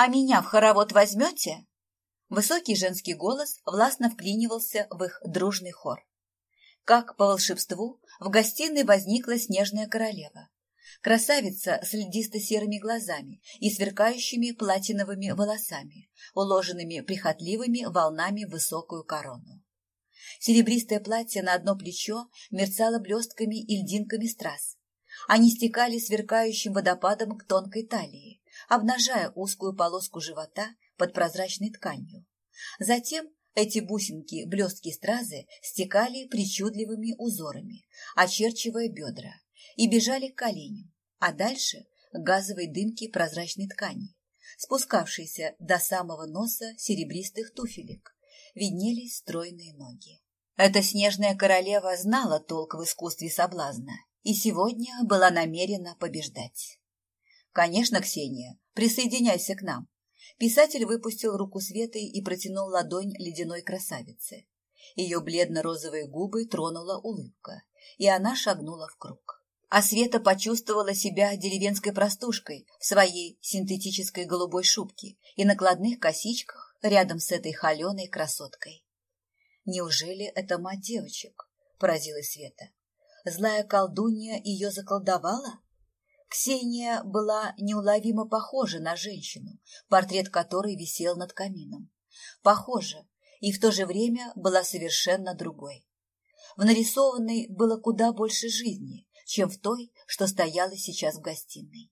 «А меня в хоровод возьмете?» Высокий женский голос властно вклинивался в их дружный хор. Как по волшебству в гостиной возникла снежная королева. Красавица с льдисто-серыми глазами и сверкающими платиновыми волосами, уложенными прихотливыми волнами в высокую корону. Серебристое платье на одно плечо мерцало блестками и льдинками страз. Они стекали сверкающим водопадом к тонкой талии, обнажая узкую полоску живота под прозрачной тканью. Затем эти бусинки, блестки стразы стекали причудливыми узорами, очерчивая бедра, и бежали к коленям, а дальше к газовой дымке прозрачной ткани, спускавшейся до самого носа серебристых туфелек, виднелись стройные ноги. Эта снежная королева знала толк в искусстве соблазна и сегодня была намерена побеждать. «Конечно, Ксения, присоединяйся к нам», Писатель выпустил руку Светы и протянул ладонь ледяной красавице. Ее бледно-розовые губы тронула улыбка, и она шагнула в круг. А Света почувствовала себя деревенской простушкой в своей синтетической голубой шубке и накладных косичках рядом с этой холеной красоткой. «Неужели это мать девочек?» – поразилась Света. «Злая колдунья ее заколдовала?» Ксения была неуловимо похожа на женщину, портрет которой висел над камином. Похожа, и в то же время была совершенно другой. В нарисованной было куда больше жизни, чем в той, что стояла сейчас в гостиной.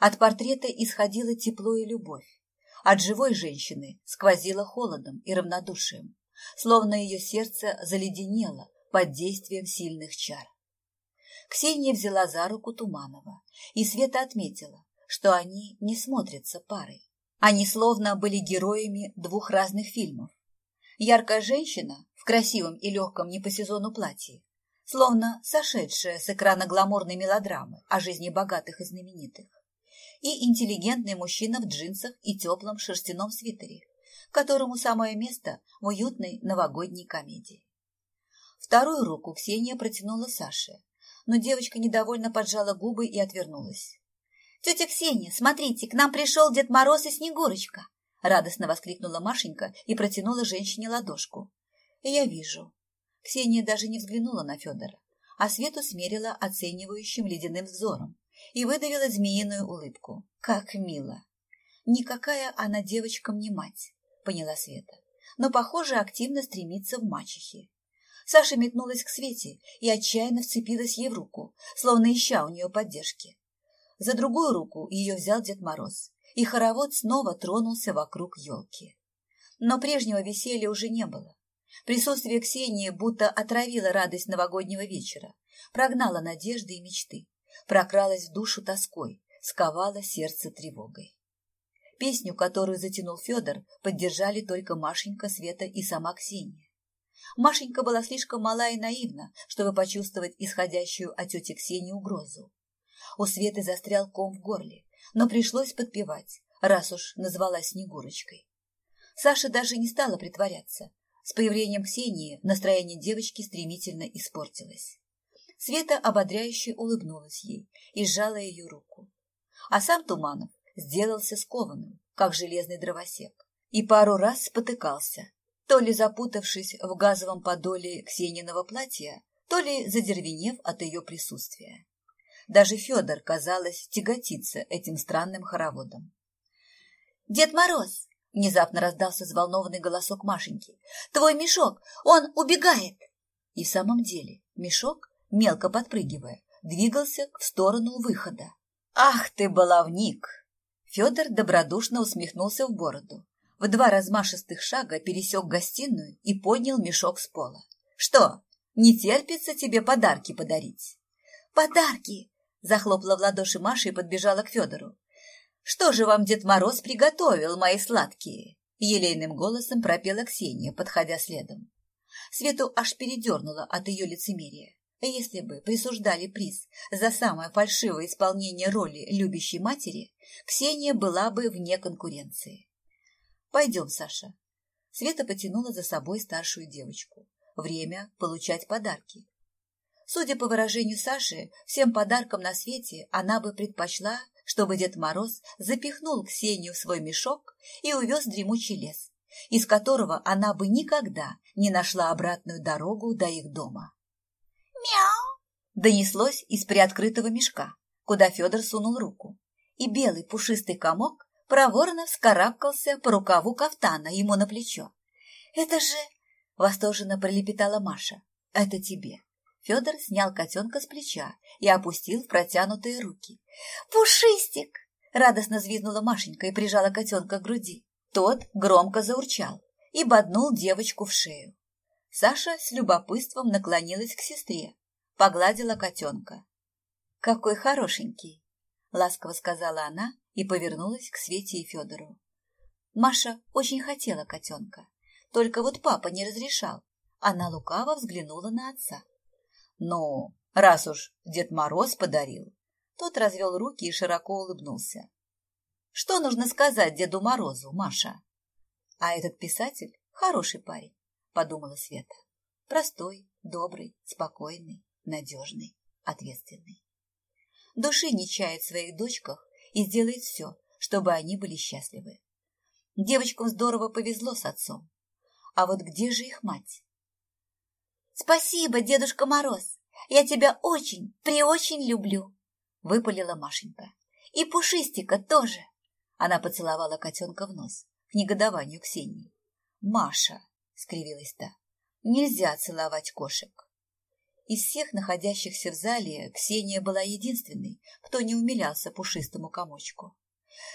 От портрета исходило тепло и любовь. От живой женщины сквозило холодом и равнодушием, словно ее сердце заледенело под действием сильных чар. Ксения взяла за руку Туманова, и Света отметила, что они не смотрятся парой. Они словно были героями двух разных фильмов. Яркая женщина в красивом и легком не по сезону платье, словно сошедшая с экрана гламурной мелодрамы о жизни богатых и знаменитых, и интеллигентный мужчина в джинсах и теплом шерстяном свитере, которому самое место в уютной новогодней комедии. Вторую руку Ксения протянула Саше, но девочка недовольно поджала губы и отвернулась. «Тетя Ксения, смотрите, к нам пришел Дед Мороз и Снегурочка!» Радостно воскликнула Машенька и протянула женщине ладошку. «Я вижу». Ксения даже не взглянула на Федора, а Свету смерила оценивающим ледяным взором и выдавила змеиную улыбку. «Как мило!» «Никакая она девочкам не мать», — поняла Света, но, похоже, активно стремится в мачехе. Саша метнулась к Свете и отчаянно вцепилась ей в руку, словно ища у нее поддержки. За другую руку ее взял Дед Мороз, и хоровод снова тронулся вокруг елки. Но прежнего веселья уже не было. Присутствие Ксении будто отравило радость новогоднего вечера, прогнало надежды и мечты, прокралось в душу тоской, сковало сердце тревогой. Песню, которую затянул Федор, поддержали только Машенька, Света и сама Ксения. Машенька была слишком мала и наивна, чтобы почувствовать исходящую от тети Ксении угрозу. У Светы застрял ком в горле, но пришлось подпевать, раз уж назвалась Снегурочкой. Саша даже не стала притворяться. С появлением Ксении настроение девочки стремительно испортилось. Света ободряюще улыбнулась ей и сжала ее руку. А сам Туманов сделался скованным, как железный дровосек, и пару раз спотыкался, то ли запутавшись в газовом подоле Ксениного платья, то ли задервенев от ее присутствия. Даже Федор, казалось, тяготится этим странным хороводом. «Дед Мороз!» — внезапно раздался взволнованный голосок Машеньки. «Твой мешок! Он убегает!» И в самом деле мешок, мелко подпрыгивая, двигался в сторону выхода. «Ах ты, баловник!» Федор добродушно усмехнулся в бороду в два размашистых шага пересек гостиную и поднял мешок с пола. «Что, не терпится тебе подарки подарить?» «Подарки!» – захлопала в ладоши Маша и подбежала к Федору. «Что же вам Дед Мороз приготовил, мои сладкие?» – елейным голосом пропела Ксения, подходя следом. Свету аж передернуло от ее лицемерия. Если бы присуждали приз за самое фальшивое исполнение роли любящей матери, Ксения была бы вне конкуренции. Пойдем, Саша. Света потянула за собой старшую девочку. Время получать подарки. Судя по выражению Саши, всем подаркам на свете она бы предпочла чтобы Дед Мороз запихнул Ксению в свой мешок и увез в дремучий лес, из которого она бы никогда не нашла обратную дорогу до их дома. «Мяу!» Донеслось из приоткрытого мешка, куда Федор сунул руку, и белый пушистый комок проворно вскарабкался по рукаву кафтана ему на плечо. «Это же...» — восторженно пролепетала Маша. «Это тебе». Федор снял котенка с плеча и опустил в протянутые руки. «Пушистик!» — радостно взвизгнула Машенька и прижала котенка к груди. Тот громко заурчал и боднул девочку в шею. Саша с любопытством наклонилась к сестре, погладила котенка. «Какой хорошенький!» — ласково сказала она и повернулась к Свете и Федору. Маша очень хотела котенка, только вот папа не разрешал. Она лукаво взглянула на отца. «Ну, раз уж Дед Мороз подарил...» Тот развел руки и широко улыбнулся. «Что нужно сказать Деду Морозу, Маша?» «А этот писатель хороший парень», — подумала Света. «Простой, добрый, спокойный, надежный, ответственный. Души не чает в своих дочках и сделает все, чтобы они были счастливы. Девочкам здорово повезло с отцом. А вот где же их мать? «Спасибо, Дедушка Мороз! Я тебя очень, преочень люблю!» — выпалила Машенька. «И Пушистика тоже!» Она поцеловала котенка в нос, к негодованию Ксении. «Маша!» — скривилась та. «Нельзя целовать кошек!» Из всех находящихся в зале Ксения была единственной, кто не умилялся пушистому комочку.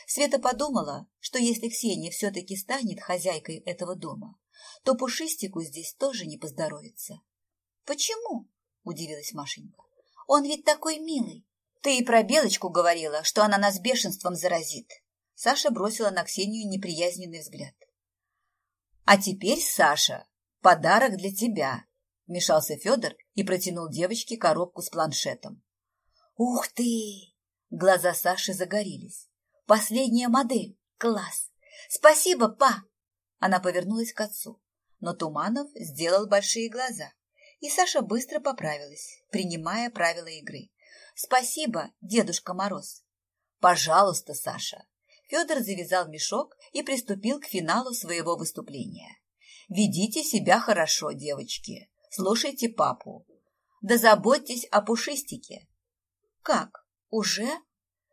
Света подумала, что если Ксения все-таки станет хозяйкой этого дома, то Пушистику здесь тоже не поздоровится. «Почему?» – удивилась Машенька. «Он ведь такой милый!» «Ты и про Белочку говорила, что она нас бешенством заразит!» Саша бросила на Ксению неприязненный взгляд. «А теперь, Саша, подарок для тебя!» – вмешался Федор и протянул девочке коробку с планшетом. «Ух ты!» Глаза Саши загорелись. «Последняя модель! Класс! Спасибо, па!» Она повернулась к отцу, но Туманов сделал большие глаза и Саша быстро поправилась, принимая правила игры. «Спасибо, Дедушка Мороз!» «Пожалуйста, Саша!» Федор завязал мешок и приступил к финалу своего выступления. «Ведите себя хорошо, девочки. Слушайте папу. Да заботьтесь о пушистике». «Как? Уже?»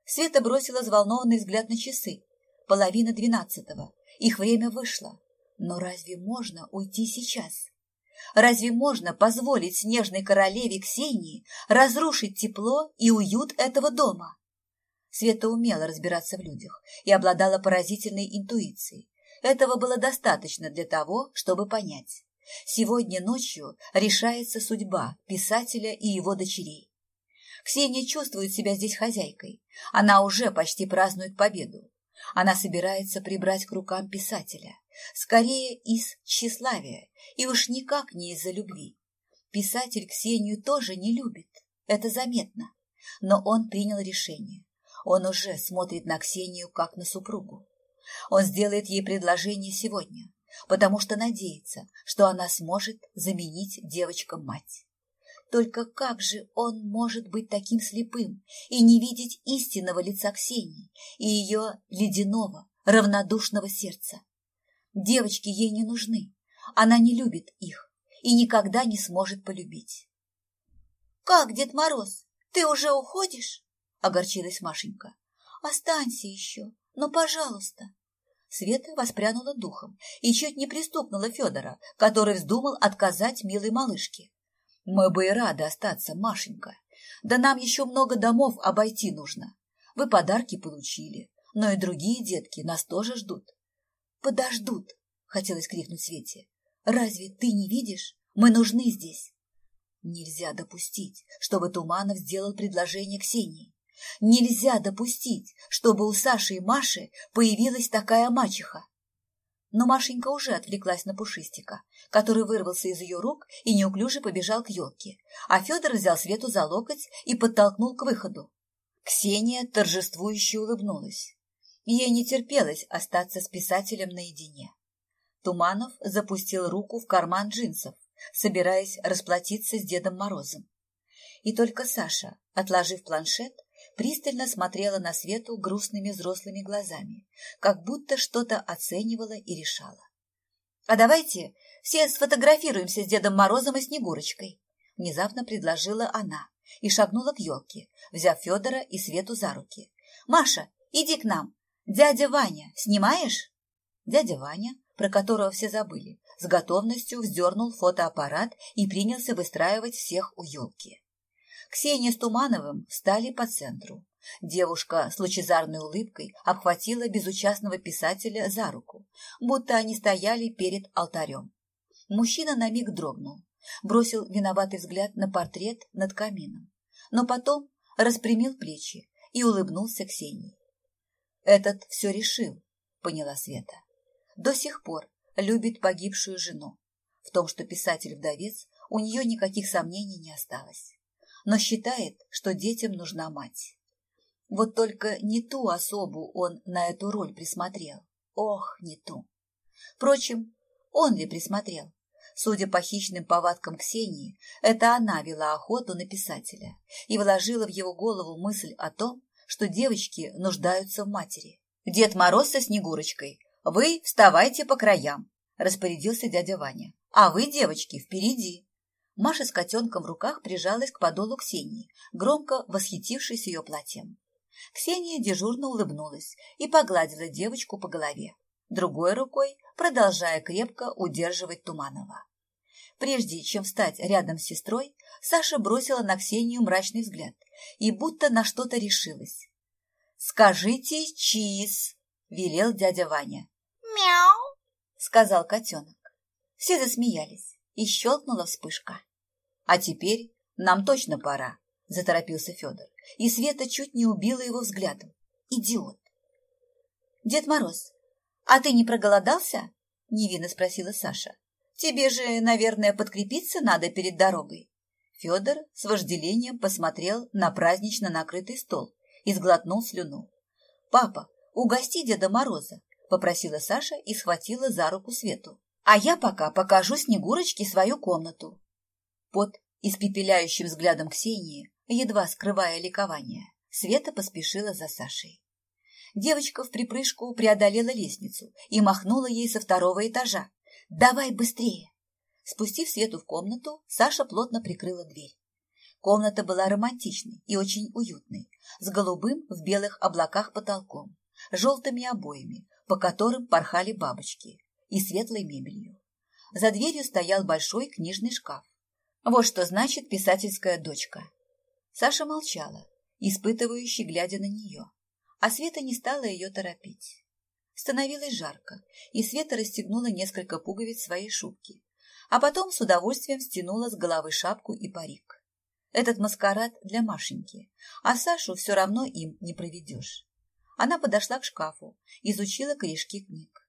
Света бросила взволнованный взгляд на часы. Половина двенадцатого. Их время вышло. Но разве можно уйти сейчас? Разве можно позволить снежной королеве Ксении разрушить тепло и уют этого дома? Света умела разбираться в людях и обладала поразительной интуицией. Этого было достаточно для того, чтобы понять. Сегодня ночью решается судьба писателя и его дочерей. Ксения чувствует себя здесь хозяйкой. Она уже почти празднует победу. Она собирается прибрать к рукам писателя. Скорее из тщеславия, и уж никак не из-за любви. Писатель Ксению тоже не любит, это заметно. Но он принял решение. Он уже смотрит на Ксению как на супругу. Он сделает ей предложение сегодня, потому что надеется, что она сможет заменить девочкам мать. Только как же он может быть таким слепым и не видеть истинного лица Ксении и ее ледяного, равнодушного сердца? Девочки ей не нужны, она не любит их и никогда не сможет полюбить. «Как, Дед Мороз, ты уже уходишь?» — огорчилась Машенька. «Останься еще, но пожалуйста». Света воспрянула духом и чуть не пристукнула Федора, который вздумал отказать милой малышке. Мы бы и рады остаться, Машенька. Да нам еще много домов обойти нужно. Вы подарки получили, но и другие детки нас тоже ждут. Подождут, хотелось крикнуть Свете. Разве ты не видишь? Мы нужны здесь. Нельзя допустить, чтобы Туманов сделал предложение Ксении. Нельзя допустить, чтобы у Саши и Маши появилась такая мачеха. Но Машенька уже отвлеклась на Пушистика, который вырвался из ее рук и неуклюже побежал к елке, а Федор взял Свету за локоть и подтолкнул к выходу. Ксения торжествующе улыбнулась. Ей не терпелось остаться с писателем наедине. Туманов запустил руку в карман джинсов, собираясь расплатиться с Дедом Морозом. И только Саша, отложив планшет, пристально смотрела на Свету грустными взрослыми глазами, как будто что-то оценивала и решала. «А давайте все сфотографируемся с Дедом Морозом и Снегурочкой», внезапно предложила она и шагнула к елке, взяв Федора и Свету за руки. «Маша, иди к нам! Дядя Ваня, снимаешь?» Дядя Ваня, про которого все забыли, с готовностью вздернул фотоаппарат и принялся выстраивать всех у елки. Ксения с Тумановым встали по центру. Девушка с лучезарной улыбкой обхватила безучастного писателя за руку, будто они стояли перед алтарем. Мужчина на миг дрогнул, бросил виноватый взгляд на портрет над камином, но потом распрямил плечи и улыбнулся Ксении. «Этот все решил», — поняла Света. «До сих пор любит погибшую жену. В том, что писатель-вдовец, у нее никаких сомнений не осталось но считает, что детям нужна мать. Вот только не ту особу он на эту роль присмотрел. Ох, не ту. Впрочем, он ли присмотрел? Судя по хищным повадкам Ксении, это она вела охоту на писателя и вложила в его голову мысль о том, что девочки нуждаются в матери. «Дед Мороз со Снегурочкой, вы вставайте по краям», – распорядился дядя Ваня. «А вы, девочки, впереди». Маша с котенком в руках прижалась к подолу Ксении, громко восхитившись ее платьем. Ксения дежурно улыбнулась и погладила девочку по голове, другой рукой продолжая крепко удерживать Туманова. Прежде чем встать рядом с сестрой, Саша бросила на Ксению мрачный взгляд и будто на что-то решилась. «Скажите чиз!» – велел дядя Ваня. «Мяу!» – сказал котенок. Все засмеялись и щелкнула вспышка. «А теперь нам точно пора», – заторопился Федор, и Света чуть не убила его взглядом. «Идиот!» «Дед Мороз, а ты не проголодался?» – невинно спросила Саша. «Тебе же, наверное, подкрепиться надо перед дорогой». Федор с вожделением посмотрел на празднично накрытый стол и сглотнул слюну. «Папа, угости Деда Мороза», – попросила Саша и схватила за руку Свету. А я пока покажу Снегурочке свою комнату. Под испепеляющим взглядом Ксении, едва скрывая ликование, Света поспешила за Сашей. Девочка в припрыжку преодолела лестницу и махнула ей со второго этажа. «Давай быстрее!» Спустив Свету в комнату, Саша плотно прикрыла дверь. Комната была романтичной и очень уютной, с голубым в белых облаках потолком, желтыми обоями, по которым порхали бабочки, и светлой мебелью. За дверью стоял большой книжный шкаф. Вот что значит писательская дочка. Саша молчала, испытывающе глядя на нее, а Света не стала ее торопить. Становилось жарко, и Света расстегнула несколько пуговиц своей шубки, а потом с удовольствием стянула с головы шапку и парик. Этот маскарад для Машеньки, а Сашу все равно им не проведешь. Она подошла к шкафу, изучила корешки книг.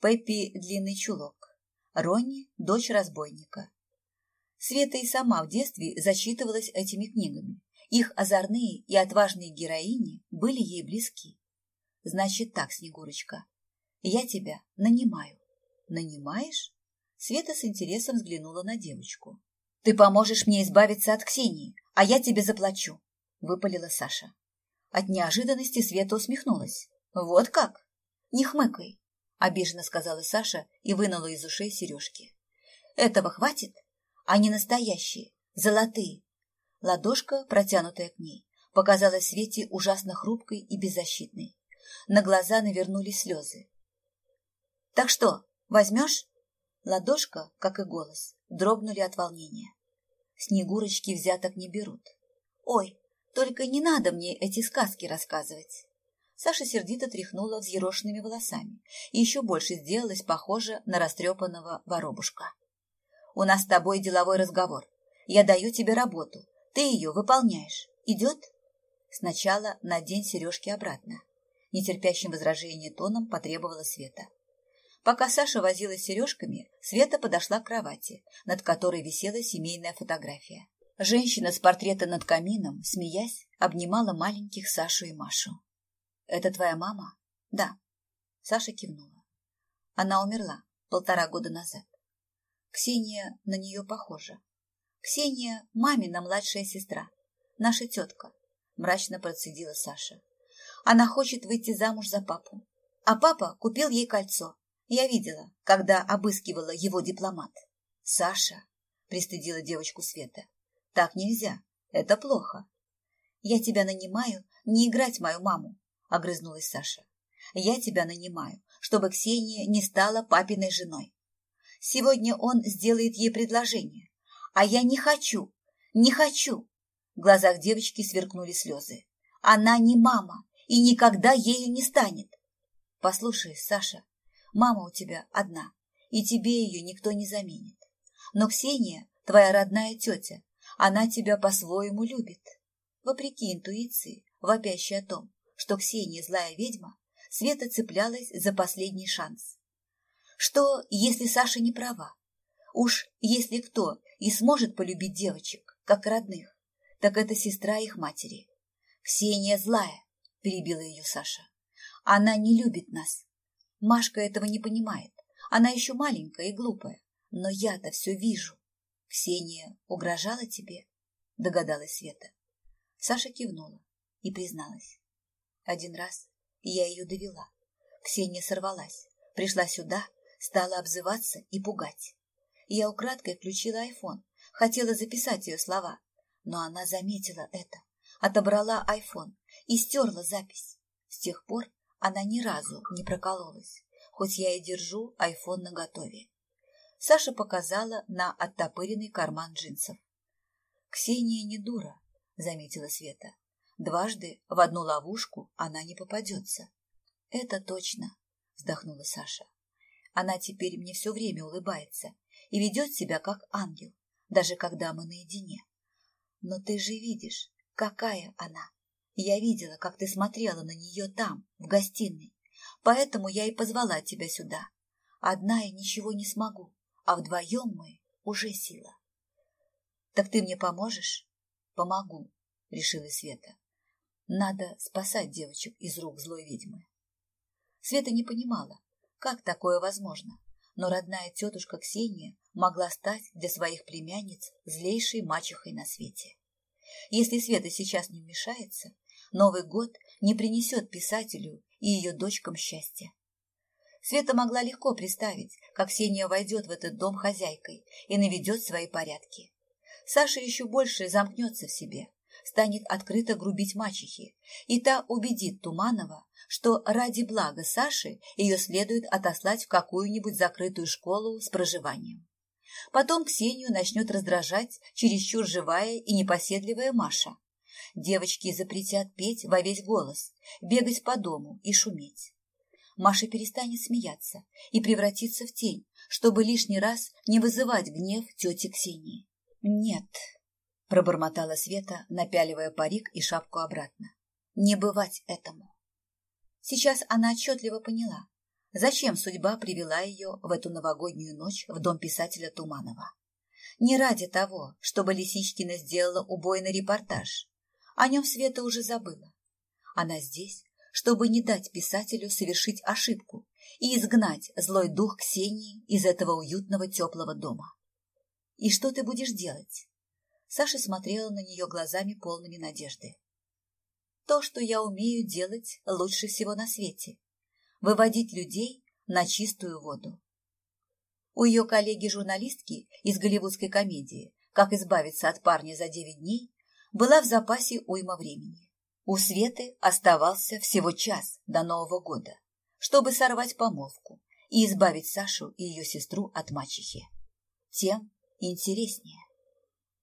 Пеппи – длинный чулок. Ронни – дочь разбойника. Света и сама в детстве зачитывалась этими книгами. Их озорные и отважные героини были ей близки. Значит так, Снегурочка, я тебя нанимаю. Нанимаешь? Света с интересом взглянула на девочку. Ты поможешь мне избавиться от Ксении, а я тебе заплачу, выпалила Саша. От неожиданности Света усмехнулась. Вот как? Не хмыкай обиженно сказала Саша и вынула из ушей сережки. Этого хватит? Они настоящие, золотые. Ладошка, протянутая к ней, показалась Свете ужасно хрупкой и беззащитной. На глаза навернулись слезы. «Так что, возьмешь?» Ладошка, как и голос, дрогнули от волнения. Снегурочки взяток не берут. «Ой, только не надо мне эти сказки рассказывать!» Саша сердито тряхнула взъерошенными волосами и еще больше сделалась похожа на растрепанного воробушка. «У нас с тобой деловой разговор. Я даю тебе работу. Ты ее выполняешь. Идет?» «Сначала надень сережки обратно». Нетерпящим возражения тоном потребовала Света. Пока Саша возилась сережками, Света подошла к кровати, над которой висела семейная фотография. Женщина с портрета над камином, смеясь, обнимала маленьких Сашу и Машу. «Это твоя мама?» «Да». Саша кивнула. Она умерла полтора года назад. Ксения на нее похожа. Ксения – мамина младшая сестра, наша тетка. мрачно процедила Саша. Она хочет выйти замуж за папу. А папа купил ей кольцо. Я видела, когда обыскивала его дипломат. Саша, пристыдила девочку Света. Так нельзя. Это плохо. Я тебя нанимаю не играть мою маму, огрызнулась Саша. Я тебя нанимаю, чтобы Ксения не стала папиной женой. Сегодня он сделает ей предложение, а я не хочу, не хочу. В глазах девочки сверкнули слезы. Она не мама и никогда ею не станет. Послушай, Саша, мама у тебя одна, и тебе ее никто не заменит. Но Ксения, твоя родная тетя, она тебя по-своему любит. Вопреки интуиции, вопящей о том, что Ксения злая ведьма, Света цеплялась за последний шанс. Что, если Саша не права? Уж если кто и сможет полюбить девочек, как родных, так это сестра их матери. Ксения злая, перебила ее Саша. Она не любит нас. Машка этого не понимает. Она еще маленькая и глупая. Но я-то все вижу. Ксения угрожала тебе? Догадалась Света. Саша кивнула и призналась. Один раз я ее довела. Ксения сорвалась, пришла сюда, стала обзываться и пугать. Я украдкой включила айфон, хотела записать ее слова, но она заметила это, отобрала айфон и стерла запись. С тех пор она ни разу не прокололась, хоть я и держу айфон наготове. Саша показала на оттопыренный карман джинсов. «Ксения не дура», — заметила Света. «Дважды в одну ловушку она не попадется». «Это точно», — вздохнула Саша. «Она теперь мне все время улыбается и ведет себя как ангел, даже когда мы наедине. Но ты же видишь, какая она. Я видела, как ты смотрела на нее там, в гостиной. Поэтому я и позвала тебя сюда. Одна я ничего не смогу, а вдвоем мы уже сила. Так ты мне поможешь? Помогу, решила Света. Надо спасать девочек из рук злой ведьмы. Света не понимала, как такое возможно, но родная тетушка Ксения могла стать для своих племянниц злейшей мачехой на свете. Если Света сейчас не вмешается, Новый год не принесет писателю и ее дочкам счастья. Света могла легко представить, как Ксения войдет в этот дом хозяйкой и наведет свои порядки. Саша еще больше замкнется в себе, станет открыто грубить мачехе, и та убедит Туманова, что ради блага Саши ее следует отослать в какую-нибудь закрытую школу с проживанием. Потом Ксению начнет раздражать чересчур живая и непоседливая Маша, Девочки запретят петь во весь голос, бегать по дому и шуметь. Маша перестанет смеяться и превратится в тень, чтобы лишний раз не вызывать гнев тети Ксении. «Нет», — пробормотала Света, напяливая парик и шапку обратно. «Не бывать этому». Сейчас она отчетливо поняла, зачем судьба привела ее в эту новогоднюю ночь в дом писателя Туманова. Не ради того, чтобы Лисичкина сделала убойный репортаж, о нем Света уже забыла. Она здесь, чтобы не дать писателю совершить ошибку и изгнать злой дух Ксении из этого уютного теплого дома. «И что ты будешь делать?» Саша смотрела на нее глазами полными надежды. «То, что я умею делать лучше всего на свете – выводить людей на чистую воду». У ее коллеги-журналистки из голливудской комедии «Как избавиться от парня за девять дней» была в запасе уйма времени. У Светы оставался всего час до Нового года, чтобы сорвать помолвку и избавить Сашу и ее сестру от мачехи. Тем интереснее.